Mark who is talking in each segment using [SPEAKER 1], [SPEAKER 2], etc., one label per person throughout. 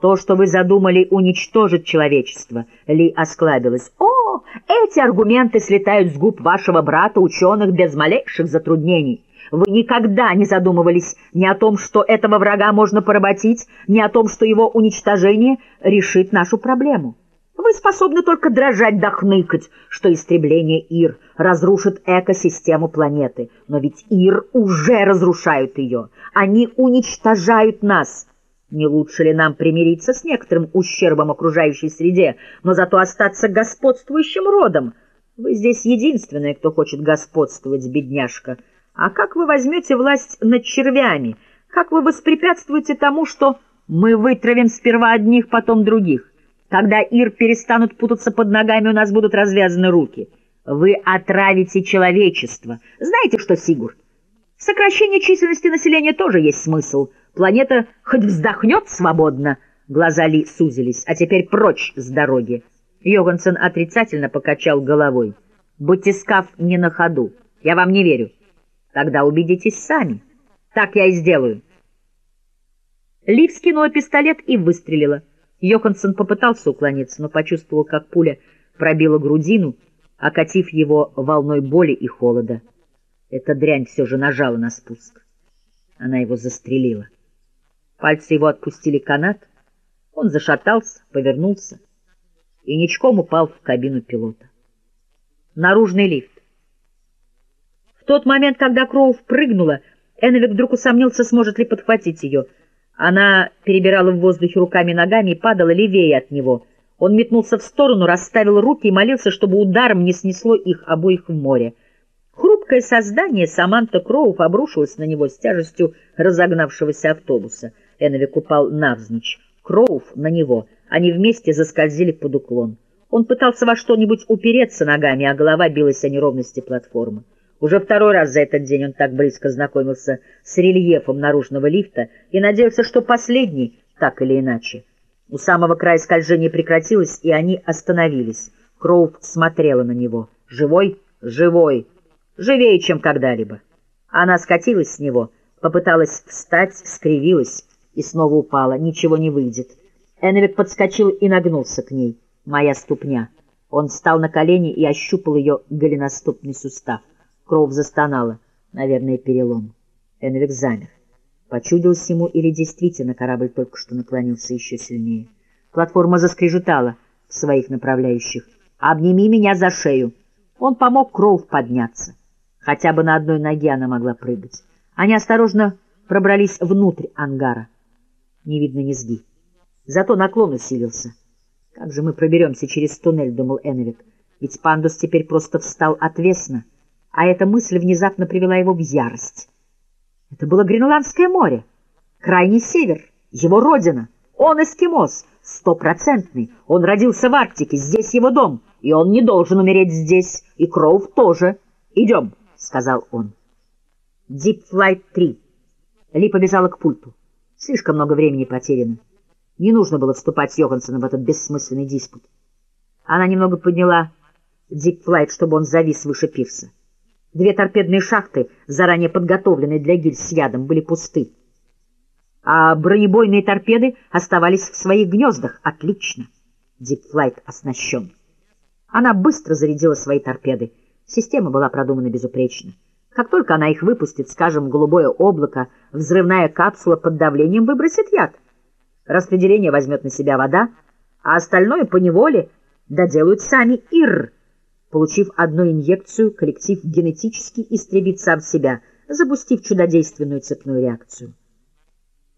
[SPEAKER 1] То, что вы задумали уничтожить человечество, Ли осклабилась. О, эти аргументы слетают с губ вашего брата, ученых, без малейших затруднений. Вы никогда не задумывались ни о том, что этого врага можно поработить, ни о том, что его уничтожение решит нашу проблему. Вы способны только дрожать да хныкать, что истребление Ир разрушит экосистему планеты. Но ведь Ир уже разрушают ее. Они уничтожают нас. Не лучше ли нам примириться с некоторым ущербом окружающей среде, но зато остаться господствующим родом? Вы здесь единственная, кто хочет господствовать, бедняжка. А как вы возьмете власть над червями? Как вы воспрепятствуете тому, что мы вытравим сперва одних, потом других? Когда Ир перестанут путаться под ногами, у нас будут развязаны руки. Вы отравите человечество. Знаете что, Сигур? Сокращение численности населения тоже есть смысл. Планета хоть вздохнет свободно. Глаза Ли сузились. А теперь прочь с дороги. Йогансен отрицательно покачал головой. Батискаф не на ходу. Я вам не верю. Тогда убедитесь сами. Так я и сделаю. Ли вскинула пистолет и выстрелила. Йоханссон попытался уклониться, но почувствовал, как пуля пробила грудину, окатив его волной боли и холода. Эта дрянь все же нажала на спуск. Она его застрелила. Пальцы его отпустили канат, он зашатался, повернулся и ничком упал в кабину пилота. Наружный лифт. В тот момент, когда Кроув прыгнула, Эновик вдруг усомнился, сможет ли подхватить ее. Она перебирала в воздухе руками и ногами и падала левее от него. Он метнулся в сторону, расставил руки и молился, чтобы ударом не снесло их обоих в море. Хрупкое создание Саманта Кроув обрушилось на него с тяжестью разогнавшегося автобуса. Эновик упал навзничь. Кроув на него. Они вместе заскользили под уклон. Он пытался во что-нибудь упереться ногами, а голова билась о неровности платформы. Уже второй раз за этот день он так близко знакомился с рельефом наружного лифта и надеялся, что последний, так или иначе. У самого края скольжения прекратилось, и они остановились. Кроув смотрела на него. «Живой? Живой! Живее, чем когда-либо!» Она скатилась с него, попыталась встать, скривилась и снова упала. Ничего не выйдет. Эновик подскочил и нагнулся к ней. «Моя ступня!» Он встал на колени и ощупал ее голеностопный сустав. Кроув застонала. Наверное, перелом. Энвик замер. Почудилось ему или действительно корабль только что наклонился еще сильнее. Платформа заскрежетала в своих направляющих. «Обними меня за шею!» Он помог Кроув подняться. Хотя бы на одной ноге она могла прыгать. Они осторожно пробрались внутрь ангара. Не видно низги. Зато наклон усилился. «Как же мы проберемся через туннель?» — думал Эновик. «Ведь пандус теперь просто встал отвесно». А эта мысль внезапно привела его в ярость. Это было Гренландское море, крайний север, его родина. Он эскимос, стопроцентный. Он родился в Арктике, здесь его дом, и он не должен умереть здесь, и Кроув тоже. «Идем», — сказал он. Flight 3. Ли побежала к пульту. Слишком много времени потеряно. Не нужно было вступать с Йоханссоном в этот бессмысленный диспут. Она немного подняла Deep Flight, чтобы он завис выше пирса. Две торпедные шахты, заранее подготовленные для гильз с ядом, были пусты. А бронебойные торпеды оставались в своих гнездах. Отлично. Дипфлайт оснащен. Она быстро зарядила свои торпеды. Система была продумана безупречно. Как только она их выпустит, скажем, голубое облако, взрывная капсула под давлением выбросит яд. Распределение возьмет на себя вода, а остальное поневоле доделают сами Ир. Получив одну инъекцию, коллектив генетически истребит сам себя, запустив чудодейственную цепную реакцию.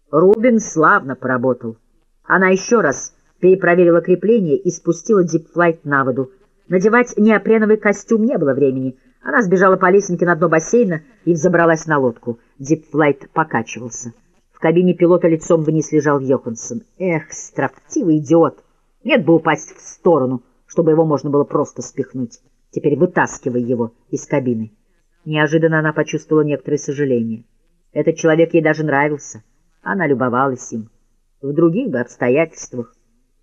[SPEAKER 1] Рубин славно поработал. Она еще раз перепроверила крепление и спустила дипфлайт на воду. Надевать неопреновый костюм не было времени. Она сбежала по лесенке на дно бассейна и взобралась на лодку. Дипфлайт покачивался. В кабине пилота лицом вниз лежал Йоханссон. Эх, строптивый идиот! Нет бы упасть в сторону — чтобы его можно было просто спихнуть. Теперь вытаскивай его из кабины. Неожиданно она почувствовала некоторое сожаление. Этот человек ей даже нравился. Она любовалась им. В других бы обстоятельствах.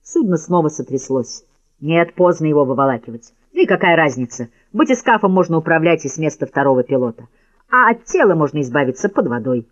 [SPEAKER 1] Судно снова сотряслось. Нет, поздно его выволакивать. И какая разница? Быть эскафом можно управлять и с места второго пилота. А от тела можно избавиться под водой.